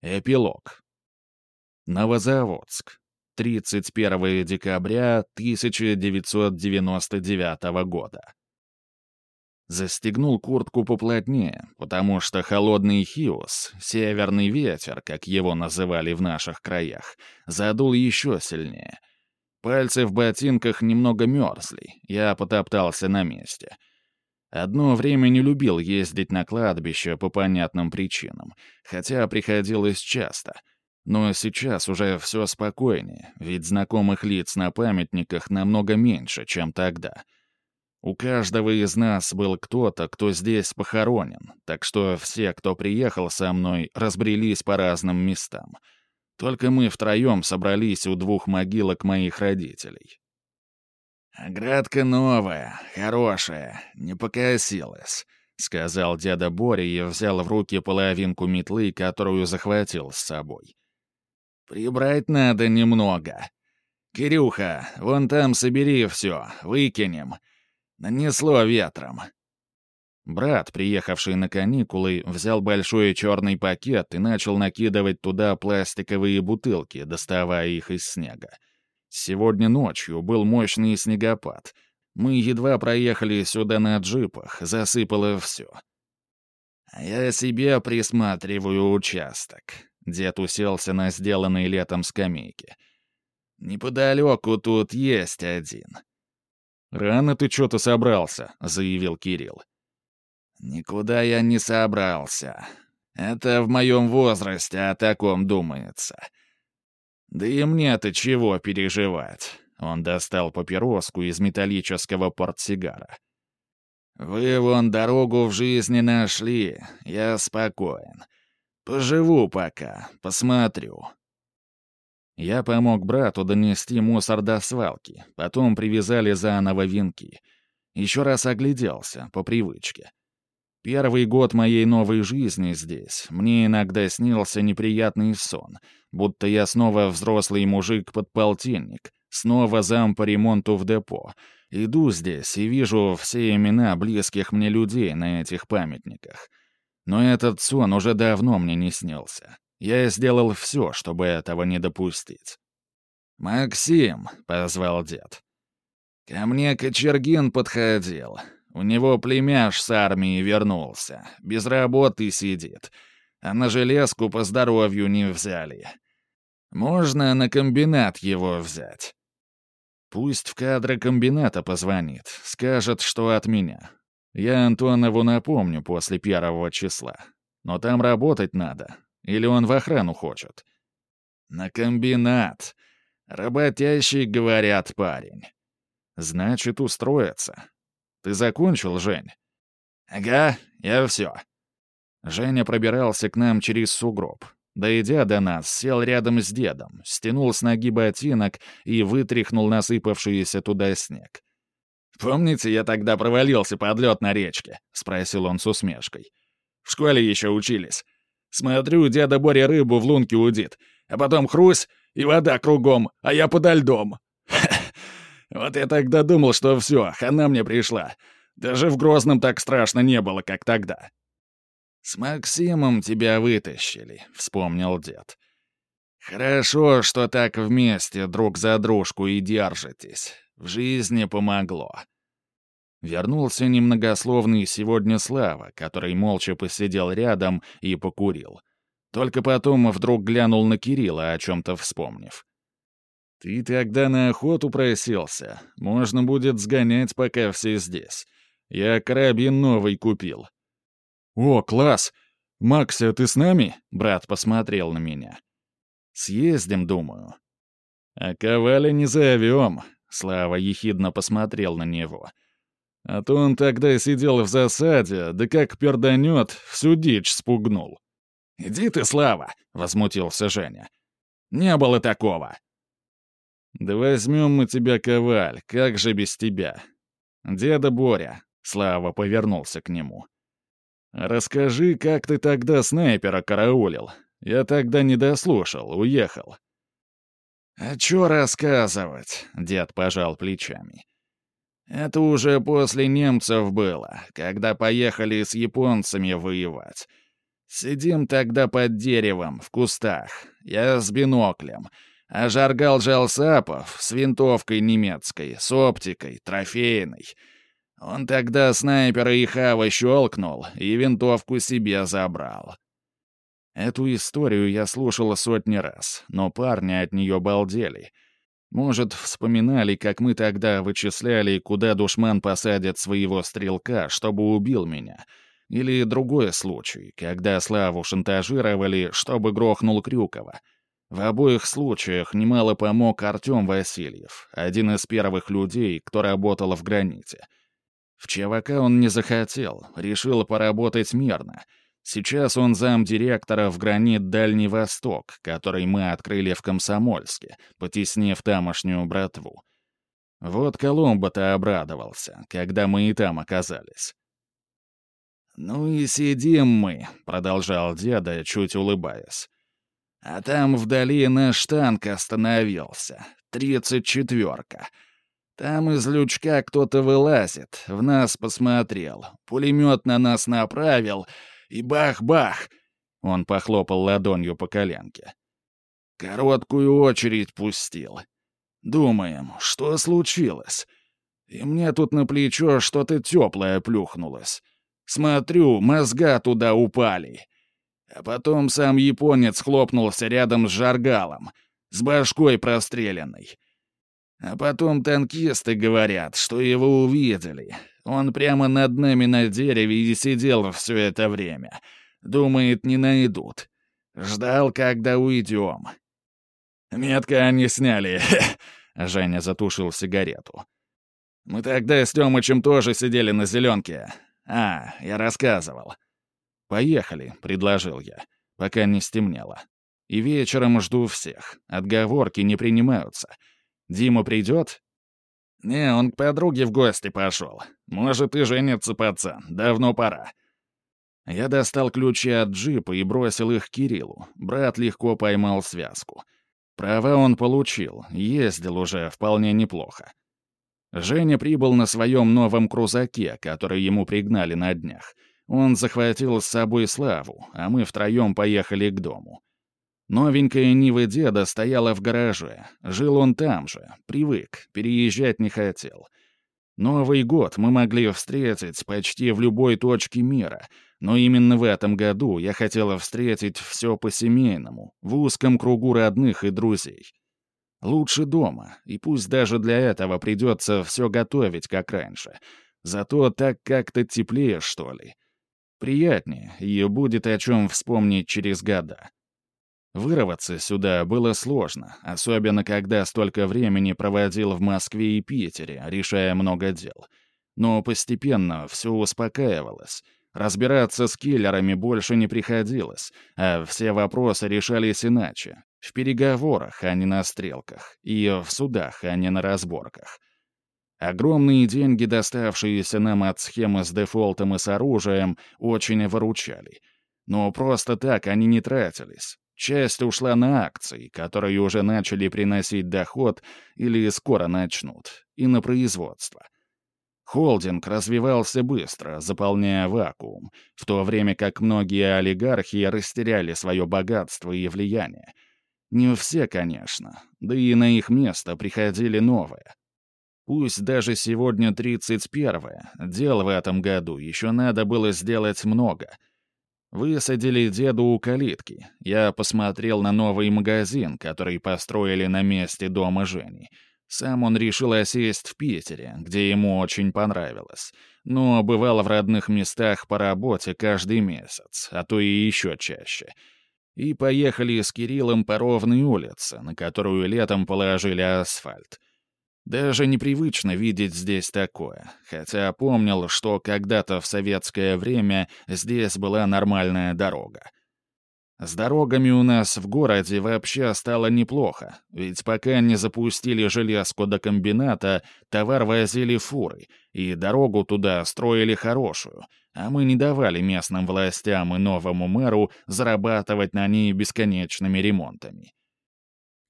Эпилог. Новозаводск. 31 декабря 1999 года. Застегнул куртку поплотнее, потому что холодный хиос, северный ветер, как его называли в наших краях, задул еще сильнее. Пальцы в ботинках немного мерзли, я потоптался на месте — Одно время не любил ездить на кладбище по понятным причинам, хотя приходилось часто. Но сейчас уже все спокойнее, ведь знакомых лиц на памятниках намного меньше, чем тогда. У каждого из нас был кто-то, кто здесь похоронен, так что все, кто приехал со мной, разбрелись по разным местам. Только мы втроем собрались у двух могилок моих родителей. «Оградка новая, хорошая, не покосилась», — сказал дядя Боря и взял в руки половинку метлы, которую захватил с собой. «Прибрать надо немного. Кирюха, вон там собери все, выкинем. Нанесло ветром». Брат, приехавший на каникулы, взял большой черный пакет и начал накидывать туда пластиковые бутылки, доставая их из снега. Сегодня ночью был мощный снегопад. Мы едва проехали сюда на джипах, засыпало все. А я себе присматриваю участок. Дед уселся на сделанной летом скамейке. Неподалеку тут есть один. «Рано ты что-то собрался», — заявил Кирилл. «Никуда я не собрался. Это в моем возрасте о таком думается. Да и мне-то чего переживать? Он достал папироску из металлического портсигара. Вы вон дорогу в жизни нашли, я спокоен. Поживу пока, посмотрю. Я помог брату донести мусор до свалки, потом привязали заново венки. Еще раз огляделся, по привычке. Первый год моей новой жизни здесь мне иногда снился неприятный сон, будто я снова взрослый мужик-подполтинник, снова зам по ремонту в депо. Иду здесь и вижу все имена близких мне людей на этих памятниках. Но этот сон уже давно мне не снился. Я сделал все, чтобы этого не допустить. «Максим», — позвал дед. «Ко мне Кочергин подходил. У него племяш с армии вернулся, без работы сидит, а на железку по здоровью не взяли. Можно на комбинат его взять. Пусть в кадры комбината позвонит, скажет, что от меня. Я Антонову напомню после первого числа. Но там работать надо. Или он в охрану хочет. На комбинат. Работящий, говорят, парень. Значит, устроится. Ты закончил, Жень?» «Ага, я все». Женя пробирался к нам через сугроб. Дойдя до нас, сел рядом с дедом, стянул с ноги ботинок и вытряхнул насыпавшийся туда снег. «Помните, я тогда провалился под лед на речке?» — спросил он с усмешкой. «В школе еще учились. Смотрю, деда Боря рыбу в лунке удит, а потом хрусь, и вода кругом, а я подо льдом. Вот я тогда думал, что все, хана мне пришла. Даже в Грозном так страшно не было, как тогда. «С Максимом тебя вытащили», — вспомнил дед. «Хорошо, что так вместе друг за дружку и держитесь. В жизни помогло». Вернулся немногословный сегодня Слава, который молча посидел рядом и покурил. Только потом вдруг глянул на Кирилла, о чем-то вспомнив. «Ты тогда на охоту просился. Можно будет сгонять, пока все здесь. Я карабин новый купил». «О, класс! Макся, ты с нами?» — брат посмотрел на меня. «Съездим, думаю». «А коваля не зовем», — Слава ехидно посмотрел на него. «А то он тогда сидел в засаде, да как перданет, всю дичь спугнул». «Иди ты, Слава!» — возмутился Женя. «Не было такого!» «Да возьмем мы тебя, Коваль, как же без тебя?» «Деда Боря», — Слава повернулся к нему. «Расскажи, как ты тогда снайпера караулил. Я тогда не дослушал, уехал». «А чё рассказывать?» — дед пожал плечами. «Это уже после немцев было, когда поехали с японцами воевать. Сидим тогда под деревом, в кустах. Я с биноклем. А Жаргал Жалсапов с винтовкой немецкой, с оптикой, трофейной. Он тогда снайпера и хава щелкнул и винтовку себе забрал. Эту историю я слушала сотни раз, но парни от нее балдели. Может, вспоминали, как мы тогда вычисляли, куда душман посадит своего стрелка, чтобы убил меня. Или другой случай, когда Славу шантажировали, чтобы грохнул Крюкова. В обоих случаях немало помог Артем Васильев, один из первых людей, кто работал в граните. В ЧВК он не захотел, решил поработать мирно — Сейчас он замдиректора в гранит Дальний Восток, который мы открыли в Комсомольске, потеснив тамошнюю братву. Вот Коломбо-то обрадовался, когда мы и там оказались. «Ну и сидим мы», — продолжал деда, чуть улыбаясь. «А там вдали наш танк остановился. Тридцать четверка. Там из лючка кто-то вылазит, в нас посмотрел, пулемет на нас направил — и бах-бах!» Он похлопал ладонью по коленке. «Короткую очередь пустил. Думаем, что случилось? И мне тут на плечо что-то теплое плюхнулось. Смотрю, мозга туда упали. А потом сам японец хлопнулся рядом с жаргалом, с башкой простреленной. А потом танкисты говорят, что его увидели, он прямо над нами на дереве и сидел все это время. Думает, не найдут. Ждал, когда уйдем. Метко они сняли. Женя затушил сигарету. Мы тогда с Тёмычем тоже сидели на зеленке. А, я рассказывал. «Поехали», — предложил я, пока не стемнело. «И вечером жду всех. Отговорки не принимаются. Дима придет, «Не, он к подруге в гости пошел. Может, и женится пацан. Давно пора». Я достал ключи от джипа и бросил их Кириллу. Брат легко поймал связку. Права он получил, ездил уже вполне неплохо. Женя прибыл на своем новом крузаке, который ему пригнали на днях. Он захватил с собой Славу, а мы втроем поехали к дому. Новенькая Нива деда стояла в гараже. Жил он там же, привык, переезжать не хотел. Новый год мы могли встретить почти в любой точке мира, но именно в этом году я хотела встретить все по-семейному, в узком кругу родных и друзей. Лучше дома, и пусть даже для этого придется все готовить, как раньше. Зато так как-то теплее, что ли. Приятнее, и будет о чем вспомнить через года. Вырваться сюда было сложно, особенно когда столько времени проводил в Москве и Питере, решая много дел. Но постепенно все успокаивалось. Разбираться с киллерами больше не приходилось, а все вопросы решались иначе. В переговорах, а не на стрелках, и в судах, а не на разборках. Огромные деньги, доставшиеся нам от схемы с дефолтом и с оружием, очень выручали. Но просто так они не тратились. Часть ушла на акции, которые уже начали приносить доход или скоро начнут, и на производство. Холдинг развивался быстро, заполняя вакуум, в то время как многие олигархи растеряли свое богатство и влияние. Не все, конечно, да и на их место приходили новые. Пусть даже сегодня 31-е, дел в этом году еще надо было сделать много — Высадили деду у калитки. Я посмотрел на новый магазин, который построили на месте дома Жени. Сам он решил осесть в Питере, где ему очень понравилось. Но бывал в родных местах по работе каждый месяц, а то и еще чаще. И поехали с Кириллом по ровной улице, на которую летом положили асфальт. Даже непривычно видеть здесь такое, хотя помнил, что когда-то в советское время здесь была нормальная дорога. С дорогами у нас в городе вообще стало неплохо, ведь пока не запустили железку до комбината, товар возили фуры, и дорогу туда строили хорошую, а мы не давали местным властям и новому мэру зарабатывать на ней бесконечными ремонтами.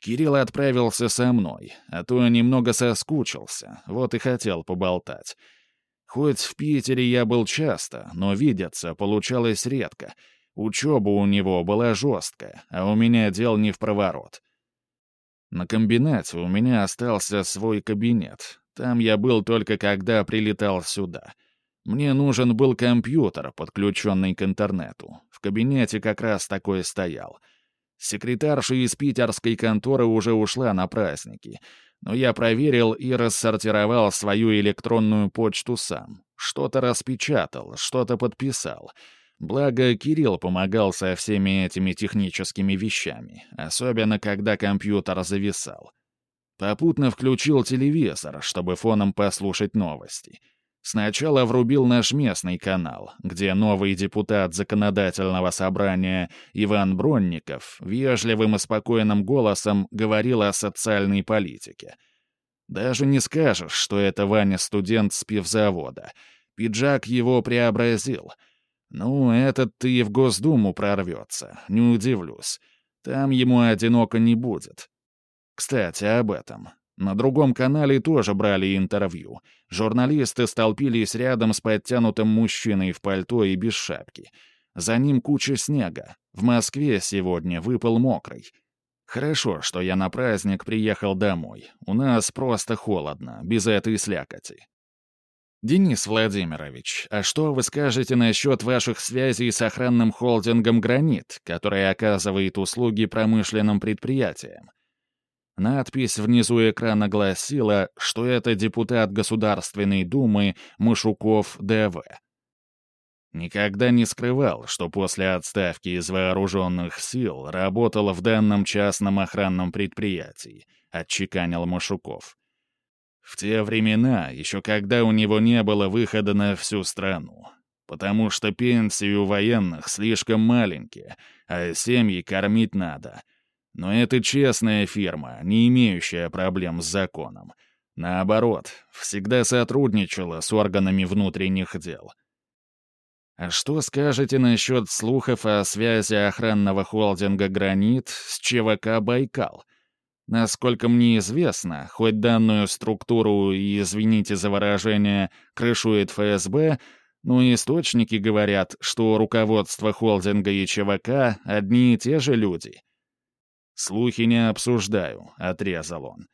Кирилл отправился со мной, а то немного соскучился, вот и хотел поболтать. Хоть в Питере я был часто, но видеться получалось редко. Учеба у него была жесткая, а у меня дел не в проворот. На комбинате у меня остался свой кабинет. Там я был только когда прилетал сюда. Мне нужен был компьютер, подключенный к интернету. В кабинете как раз такой стоял. Секретарша из питерской конторы уже ушла на праздники — но я проверил и рассортировал свою электронную почту сам. Что-то распечатал, что-то подписал. Благо, Кирилл помогал со всеми этими техническими вещами, особенно когда компьютер зависал. Попутно включил телевизор, чтобы фоном послушать новости — Сначала врубил наш местный канал, где новый депутат законодательного собрания Иван Бронников вежливым и спокойным голосом говорил о социальной политике. Даже не скажешь, что это Ваня студент с пивзавода. Пиджак его преобразил. Ну, этот-то и в Госдуму прорвется, не удивлюсь. Там ему одиноко не будет. Кстати, об этом. На другом канале тоже брали интервью. Журналисты столпились рядом с подтянутым мужчиной в пальто и без шапки. За ним куча снега. В Москве сегодня выпал мокрый. Хорошо, что я на праздник приехал домой. У нас просто холодно, без этой слякоти. «Денис Владимирович, а что вы скажете насчет ваших связей с охранным холдингом «Гранит», который оказывает услуги промышленным предприятиям? Надпись внизу экрана гласила, что это депутат Государственной Думы Машуков ДВ. Никогда не скрывал, что после отставки из вооруженных сил работал в данном частном охранном предприятии, отчеканил Машуков. В те времена, еще когда у него не было выхода на всю страну, потому что пенсии у военных слишком маленькие, а семьи кормить надо — но это честная фирма, не имеющая проблем с законом. Наоборот, всегда сотрудничала с органами внутренних дел. А что скажете насчет слухов о связи охранного холдинга «Гранит» с ЧВК «Байкал»? Насколько мне известно, хоть данную структуру и, извините за выражение, крышует ФСБ, но источники говорят, что руководство холдинга и ЧВК — одни и те же люди. «Слухи не обсуждаю», — отрезал он.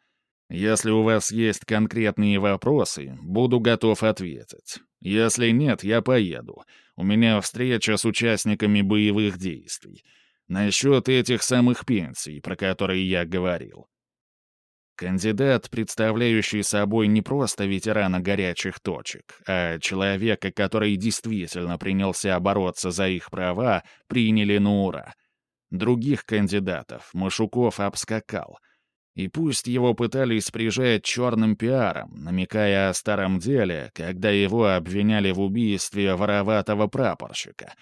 «Если у вас есть конкретные вопросы, буду готов ответить. Если нет, я поеду. У меня встреча с участниками боевых действий. Насчет этих самых пенсий, про которые я говорил». Кандидат, представляющий собой не просто ветерана горячих точек, а человека, который действительно принялся бороться за их права, приняли на ура — Других кандидатов Машуков обскакал. И пусть его пытались прижать черным пиаром, намекая о старом деле, когда его обвиняли в убийстве вороватого прапорщика,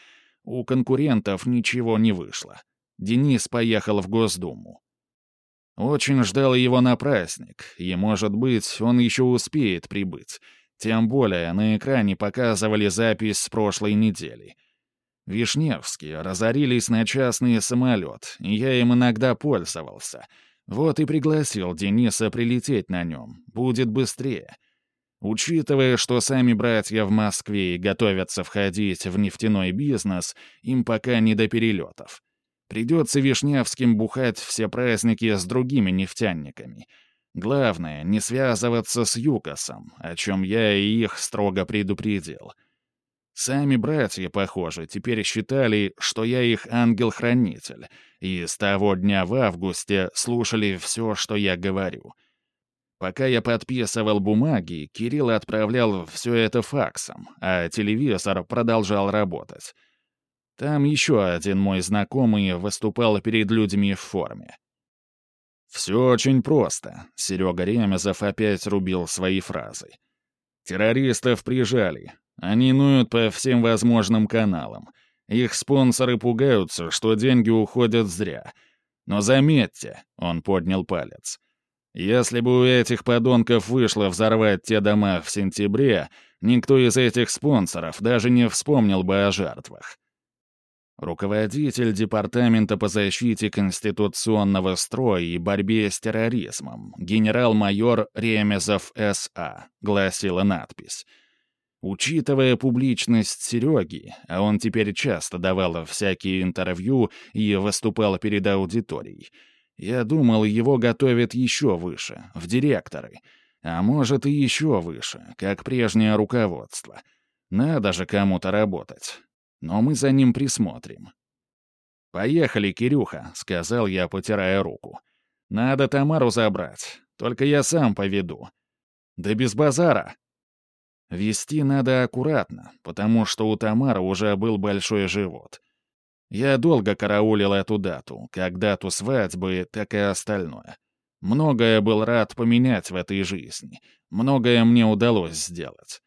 у конкурентов ничего не вышло. Денис поехал в Госдуму. Очень ждал его на праздник, и, может быть, он еще успеет прибыть. Тем более на экране показывали запись с прошлой недели — Вишневские разорились на частный самолет, и я им иногда пользовался. Вот и пригласил Дениса прилететь на нем. Будет быстрее. Учитывая, что сами братья в Москве готовятся входить в нефтяной бизнес, им пока не до перелетов. Придется Вишневским бухать все праздники с другими нефтяниками. Главное, не связываться с Юкосом, о чем я и их строго предупредил. Сами братья, похоже, теперь считали, что я их ангел-хранитель, и с того дня в августе слушали все, что я говорю. Пока я подписывал бумаги, Кирилл отправлял все это факсом, а телевизор продолжал работать. Там еще один мой знакомый выступал перед людьми в форме. «Все очень просто», — Серега Ремезов опять рубил свои фразы. «Террористов прижали, они нуют по всем возможным каналам. Их спонсоры пугаются, что деньги уходят зря. Но заметьте, он поднял палец. Если бы у этих подонков вышло взорвать те дома в сентябре, никто из этих спонсоров даже не вспомнил бы о жертвах. Руководитель Департамента по защите конституционного строя и борьбе с терроризмом, генерал-майор Ремезов С.А., гласила надпись — Учитывая публичность Сереги, а он теперь часто давал всякие интервью и выступал перед аудиторией, я думал, его готовят еще выше, в директоры, а может и еще выше, как прежнее руководство. Надо же кому-то работать. Но мы за ним присмотрим. «Поехали, Кирюха», — сказал я, потирая руку. «Надо Тамару забрать, только я сам поведу». «Да без базара», Вести надо аккуратно, потому что у Тамары уже был большой живот. Я долго караулил эту дату, как дату свадьбы, так и остальное. Многое был рад поменять в этой жизни, многое мне удалось сделать.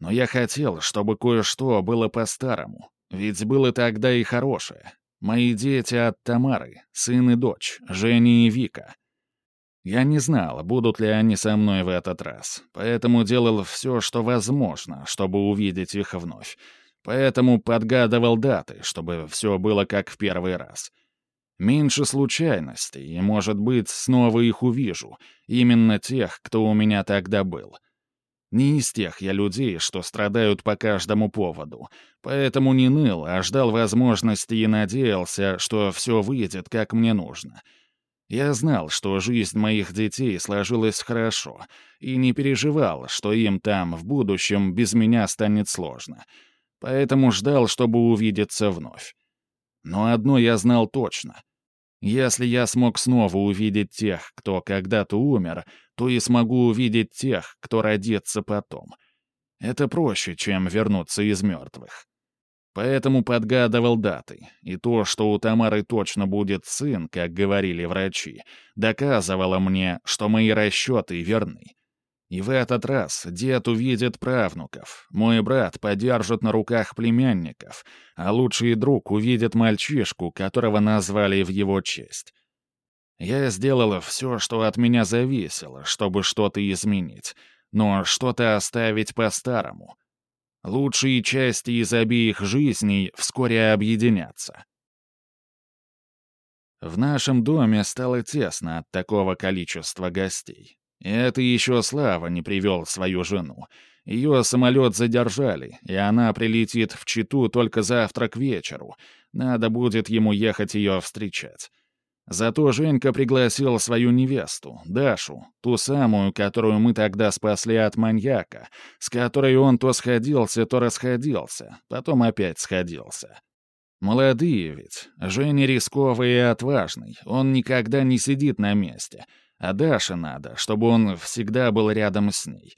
Но я хотел, чтобы кое-что было по-старому, ведь было тогда и хорошее. Мои дети от Тамары, сын и дочь, Женя и Вика. Я не знал, будут ли они со мной в этот раз, поэтому делал все, что возможно, чтобы увидеть их вновь. Поэтому подгадывал даты, чтобы все было как в первый раз. Меньше случайностей, и, может быть, снова их увижу, именно тех, кто у меня тогда был. Не из тех я людей, что страдают по каждому поводу, поэтому не ныл, а ждал возможности и надеялся, что все выйдет, как мне нужно — я знал, что жизнь моих детей сложилась хорошо, и не переживал, что им там, в будущем, без меня станет сложно. Поэтому ждал, чтобы увидеться вновь. Но одно я знал точно. Если я смог снова увидеть тех, кто когда-то умер, то и смогу увидеть тех, кто родится потом. Это проще, чем вернуться из мертвых. Поэтому подгадывал даты, и то, что у Тамары точно будет сын, как говорили врачи, доказывало мне, что мои расчеты верны. И в этот раз дед увидит правнуков, мой брат подержит на руках племянников, а лучший друг увидит мальчишку, которого назвали в его честь. Я сделала все, что от меня зависело, чтобы что-то изменить, но что-то оставить по-старому — Лучшие части из обеих жизней вскоре объединятся. В нашем доме стало тесно от такого количества гостей. И это еще Слава не привел свою жену. Ее самолет задержали, и она прилетит в Читу только завтра к вечеру. Надо будет ему ехать ее встречать. Зато Женька пригласил свою невесту, Дашу, ту самую, которую мы тогда спасли от маньяка, с которой он то сходился, то расходился, потом опять сходился. Молодые ведь, Женя рисковый и отважный, он никогда не сидит на месте, а Даше надо, чтобы он всегда был рядом с ней.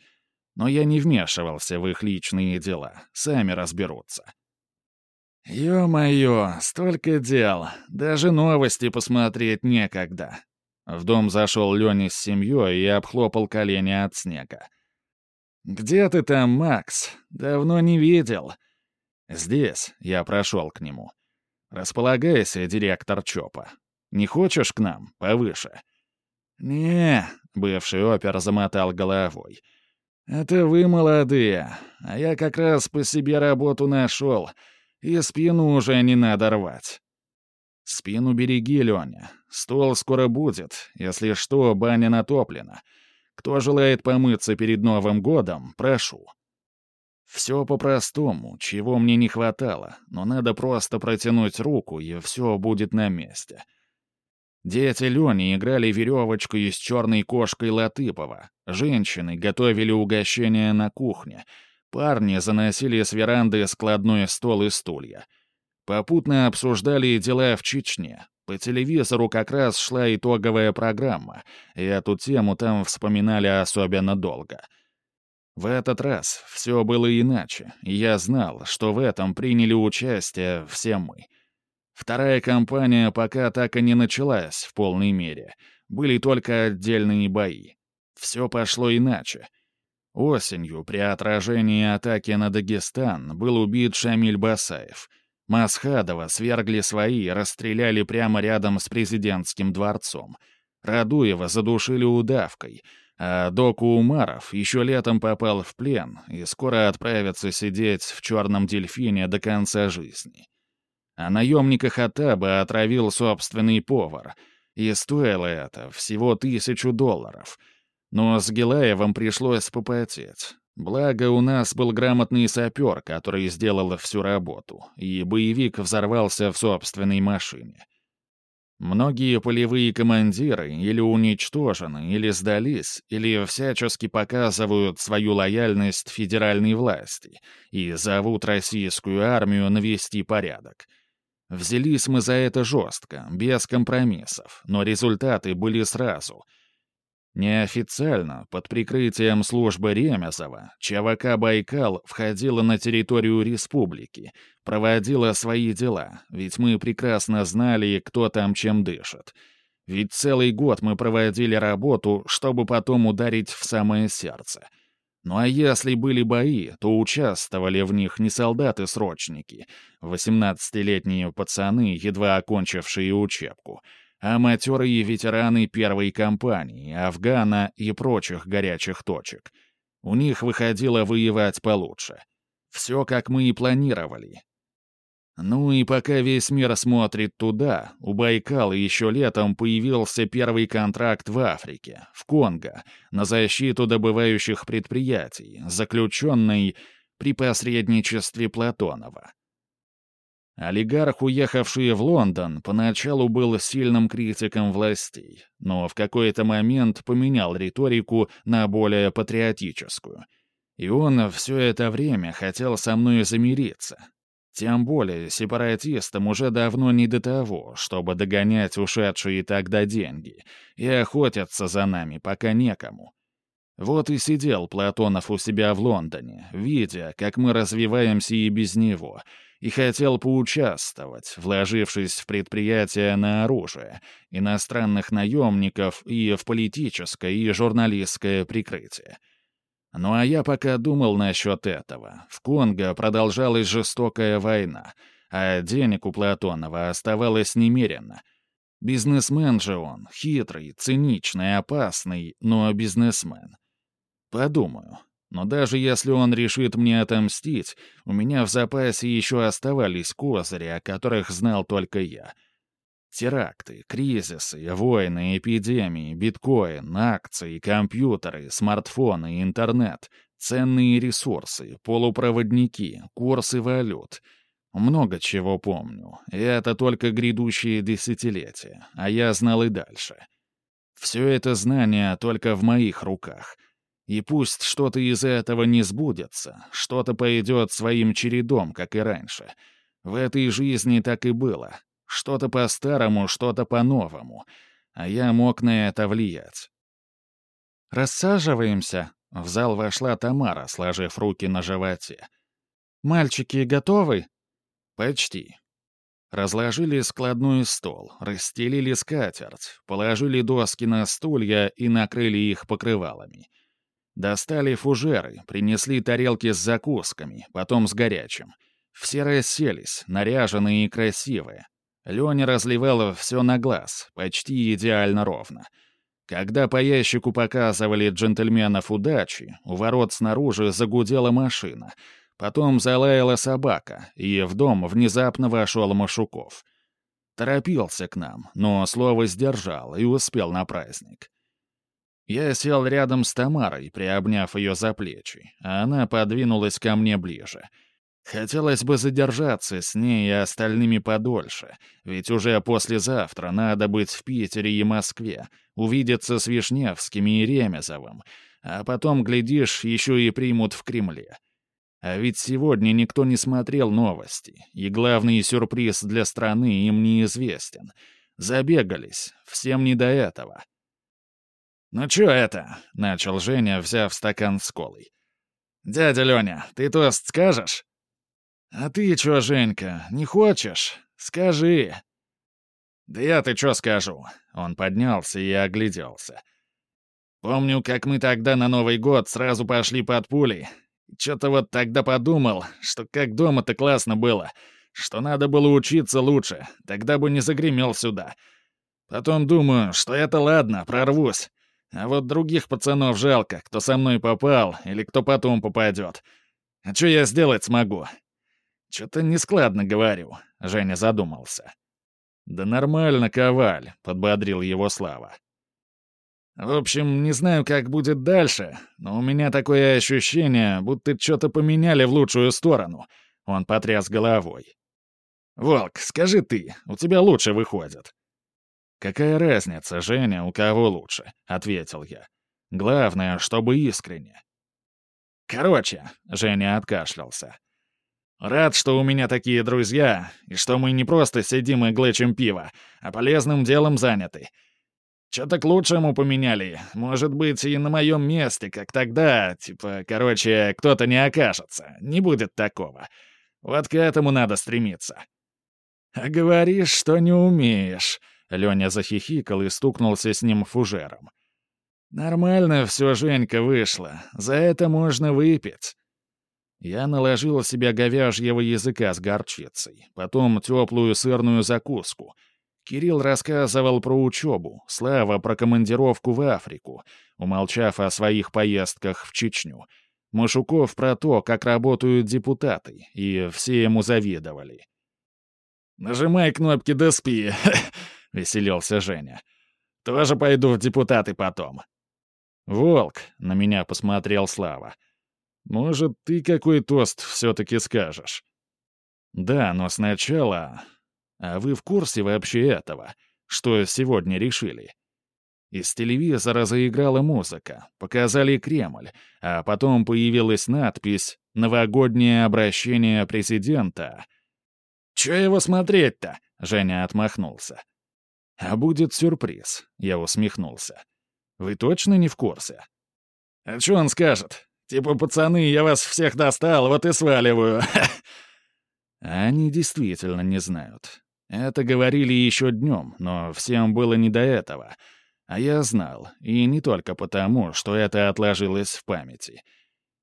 Но я не вмешивался в их личные дела, сами разберутся. «Ё-моё, столько дел. Даже новости посмотреть некогда». В дом зашел Леня с семьей и обхлопал колени от снега. «Где ты там, Макс? Давно не видел». «Здесь», — я прошел к нему. «Располагайся, директор ЧОПа. Не хочешь к нам? Повыше». «Не», — бывший опер замотал головой. «Это вы молодые, а я как раз по себе работу нашел». И спину уже не надо рвать. Спину береги, Леня. Стол скоро будет. Если что, баня натоплена. Кто желает помыться перед Новым годом, прошу. Все по-простому, чего мне не хватало, но надо просто протянуть руку, и все будет на месте. Дети Лени играли веревочку с черной кошкой Латыпова. Женщины готовили угощения на кухне — Парни заносили с веранды складной стол и стулья. Попутно обсуждали дела в Чечне. По телевизору как раз шла итоговая программа, и эту тему там вспоминали особенно долго. В этот раз все было иначе, и я знал, что в этом приняли участие все мы. Вторая кампания пока так и не началась в полной мере. Были только отдельные бои. Все пошло иначе — Осенью при отражении атаки на Дагестан был убит Шамиль Басаев. Масхадова свергли свои и расстреляли прямо рядом с президентским дворцом. Радуева задушили удавкой, а Доку Умаров еще летом попал в плен и скоро отправится сидеть в черном дельфине до конца жизни. А наемника Хатаба отравил собственный повар, и стоило это всего тысячу долларов — но с Гилаевым пришлось попотеть. Благо, у нас был грамотный сапер, который сделал всю работу, и боевик взорвался в собственной машине. Многие полевые командиры или уничтожены, или сдались, или всячески показывают свою лояльность федеральной власти и зовут российскую армию навести порядок. Взялись мы за это жестко, без компромиссов, но результаты были сразу — Неофициально, под прикрытием службы Ремезова, ЧВК «Байкал» входила на территорию республики, проводила свои дела, ведь мы прекрасно знали, кто там чем дышит. Ведь целый год мы проводили работу, чтобы потом ударить в самое сердце. Ну а если были бои, то участвовали в них не солдаты-срочники, 18-летние пацаны, едва окончившие учебку — а матерые ветераны первой кампании, Афгана и прочих горячих точек. У них выходило воевать получше. Все, как мы и планировали. Ну и пока весь мир смотрит туда, у Байкала еще летом появился первый контракт в Африке, в Конго, на защиту добывающих предприятий, заключенный при посредничестве Платонова. Олигарх, уехавший в Лондон, поначалу был сильным критиком властей, но в какой-то момент поменял риторику на более патриотическую. И он все это время хотел со мной замириться. Тем более сепаратистам уже давно не до того, чтобы догонять ушедшие тогда деньги, и охотятся за нами пока некому. Вот и сидел Платонов у себя в Лондоне, видя, как мы развиваемся и без него — и хотел поучаствовать, вложившись в предприятие на оружие, иностранных наемников и в политическое и журналистское прикрытие. Ну а я пока думал насчет этого. В Конго продолжалась жестокая война, а денег у Платонова оставалось немерено. Бизнесмен же он, хитрый, циничный, опасный, но бизнесмен. Подумаю, но даже если он решит мне отомстить, у меня в запасе еще оставались козыри, о которых знал только я. Теракты, кризисы, войны, эпидемии, биткоин, акции, компьютеры, смартфоны, интернет, ценные ресурсы, полупроводники, курсы валют. Много чего помню. И это только грядущие десятилетия, а я знал и дальше. Все это знание только в моих руках — и пусть что-то из этого не сбудется, что-то пойдет своим чередом, как и раньше. В этой жизни так и было. Что-то по-старому, что-то по-новому. А я мог на это влиять. «Рассаживаемся», — в зал вошла Тамара, сложив руки на животе. «Мальчики готовы?» «Почти». Разложили складной стол, расстелили скатерть, положили доски на стулья и накрыли их покрывалами — Достали фужеры, принесли тарелки с закусками, потом с горячим. Все расселись, наряженные и красивые. Леня разливала все на глаз, почти идеально ровно. Когда по ящику показывали джентльменов удачи, у ворот снаружи загудела машина. Потом залаяла собака, и в дом внезапно вошел Машуков. Торопился к нам, но слово сдержал и успел на праздник. Я сел рядом с Тамарой, приобняв ее за плечи, а она подвинулась ко мне ближе. Хотелось бы задержаться с ней и остальными подольше, ведь уже послезавтра надо быть в Питере и Москве, увидеться с Вишневскими и Ремезовым, а потом, глядишь, еще и примут в Кремле. А ведь сегодня никто не смотрел новости, и главный сюрприз для страны им неизвестен. Забегались, всем не до этого. «Ну чё это?» — начал Женя, взяв стакан с колой. «Дядя Лёня, ты тост скажешь?» «А ты чё, Женька, не хочешь? Скажи!» «Да я-то чё скажу?» Он поднялся и огляделся. «Помню, как мы тогда на Новый год сразу пошли под пули. Чё-то вот тогда подумал, что как дома-то классно было, что надо было учиться лучше, тогда бы не загремел сюда. Потом думаю, что это ладно, прорвусь. А вот других пацанов жалко, кто со мной попал или кто потом попадет. А что я сделать смогу? Что-то нескладно говорю, Женя задумался. Да нормально, Коваль, подбодрил его Слава. В общем, не знаю, как будет дальше, но у меня такое ощущение, будто что-то поменяли в лучшую сторону. Он потряс головой. «Волк, скажи ты, у тебя лучше выходит». «Какая разница, Женя, у кого лучше?» — ответил я. «Главное, чтобы искренне». «Короче», — Женя откашлялся. «Рад, что у меня такие друзья, и что мы не просто сидим и глычем пиво, а полезным делом заняты. Что-то к лучшему поменяли. Может быть, и на моем месте, как тогда. Типа, короче, кто-то не окажется. Не будет такого. Вот к этому надо стремиться». «А говоришь, что не умеешь», — Леня захихикал и стукнулся с ним фужером. «Нормально все, Женька, вышло. За это можно выпить». Я наложил себе говяжьего языка с горчицей, потом теплую сырную закуску — Кирилл рассказывал про учебу, Слава про командировку в Африку, умолчав о своих поездках в Чечню. Машуков про то, как работают депутаты, и все ему завидовали. «Нажимай кнопки да спи», — веселился Женя. «Тоже пойду в депутаты потом». «Волк», — на меня посмотрел Слава. «Может, ты какой тост все-таки скажешь?» «Да, но сначала а вы в курсе вообще этого? Что сегодня решили? Из телевизора заиграла музыка, показали Кремль, а потом появилась надпись «Новогоднее обращение президента». «Чё его смотреть-то?» — Женя отмахнулся. «А будет сюрприз», — я усмехнулся. «Вы точно не в курсе?» «А чё он скажет? Типа, пацаны, я вас всех достал, вот и сваливаю». Они действительно не знают. Это говорили еще днем, но всем было не до этого. А я знал, и не только потому, что это отложилось в памяти.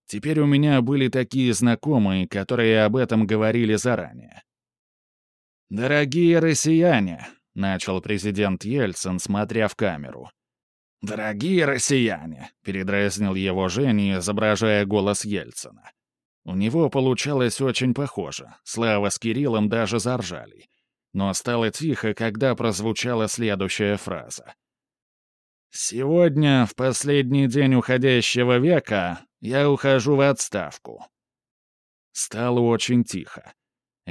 Теперь у меня были такие знакомые, которые об этом говорили заранее. «Дорогие россияне», — начал президент Ельцин, смотря в камеру. «Дорогие россияне», — передразнил его Женя, изображая голос Ельцина. У него получалось очень похоже. Слава с Кириллом даже заржали но стало тихо, когда прозвучала следующая фраза. «Сегодня, в последний день уходящего века, я ухожу в отставку». Стало очень тихо.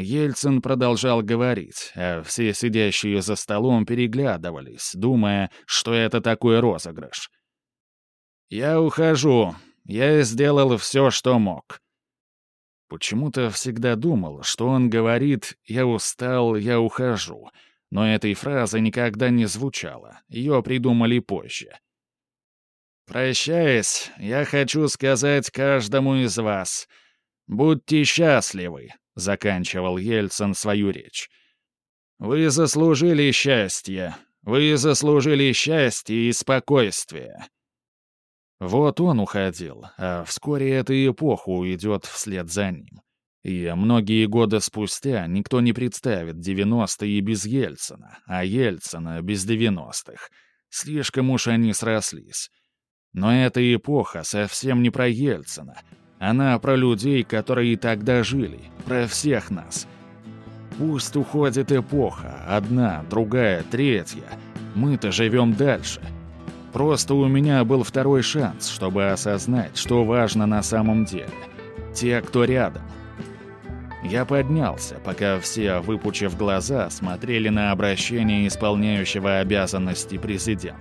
Ельцин продолжал говорить, а все сидящие за столом переглядывались, думая, что это такой розыгрыш. «Я ухожу. Я сделал все, что мог. Почему-то всегда думал, что он говорит «я устал, я ухожу», но этой фразы никогда не звучало, ее придумали позже. «Прощаясь, я хочу сказать каждому из вас, будьте счастливы», — заканчивал Ельцин свою речь. «Вы заслужили счастье, вы заслужили счастье и спокойствие». Вот он уходил, а вскоре эта эпоха уйдет вслед за ним. И многие годы спустя никто не представит 90-е без Ельцина, а Ельцина без 90-х. Слишком уж они срослись. Но эта эпоха совсем не про Ельцина. Она про людей, которые тогда жили, про всех нас. Пусть уходит эпоха, одна, другая, третья. Мы-то живем дальше — Просто у меня был второй шанс, чтобы осознать, что важно на самом деле. Те, кто рядом. Я поднялся, пока все, выпучив глаза, смотрели на обращение исполняющего обязанности президента.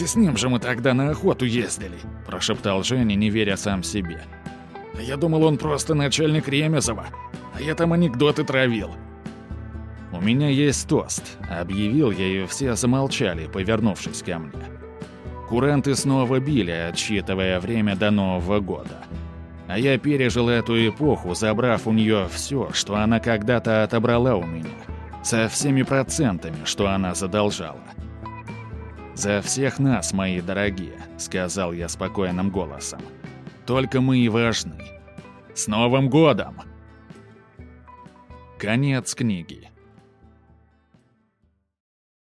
«Это с ним же мы тогда на охоту ездили», — прошептал Женя, не веря сам себе. «Я думал, он просто начальник Ремезова, а я там анекдоты травил». «У меня есть тост», — объявил я, и все замолчали, повернувшись ко мне. Куранты снова били, отсчитывая время до Нового года. А я пережил эту эпоху, забрав у нее все, что она когда-то отобрала у меня, со всеми процентами, что она задолжала. «За всех нас, мои дорогие», — сказал я спокойным голосом. «Только мы и важны. С Новым годом!» Конец книги.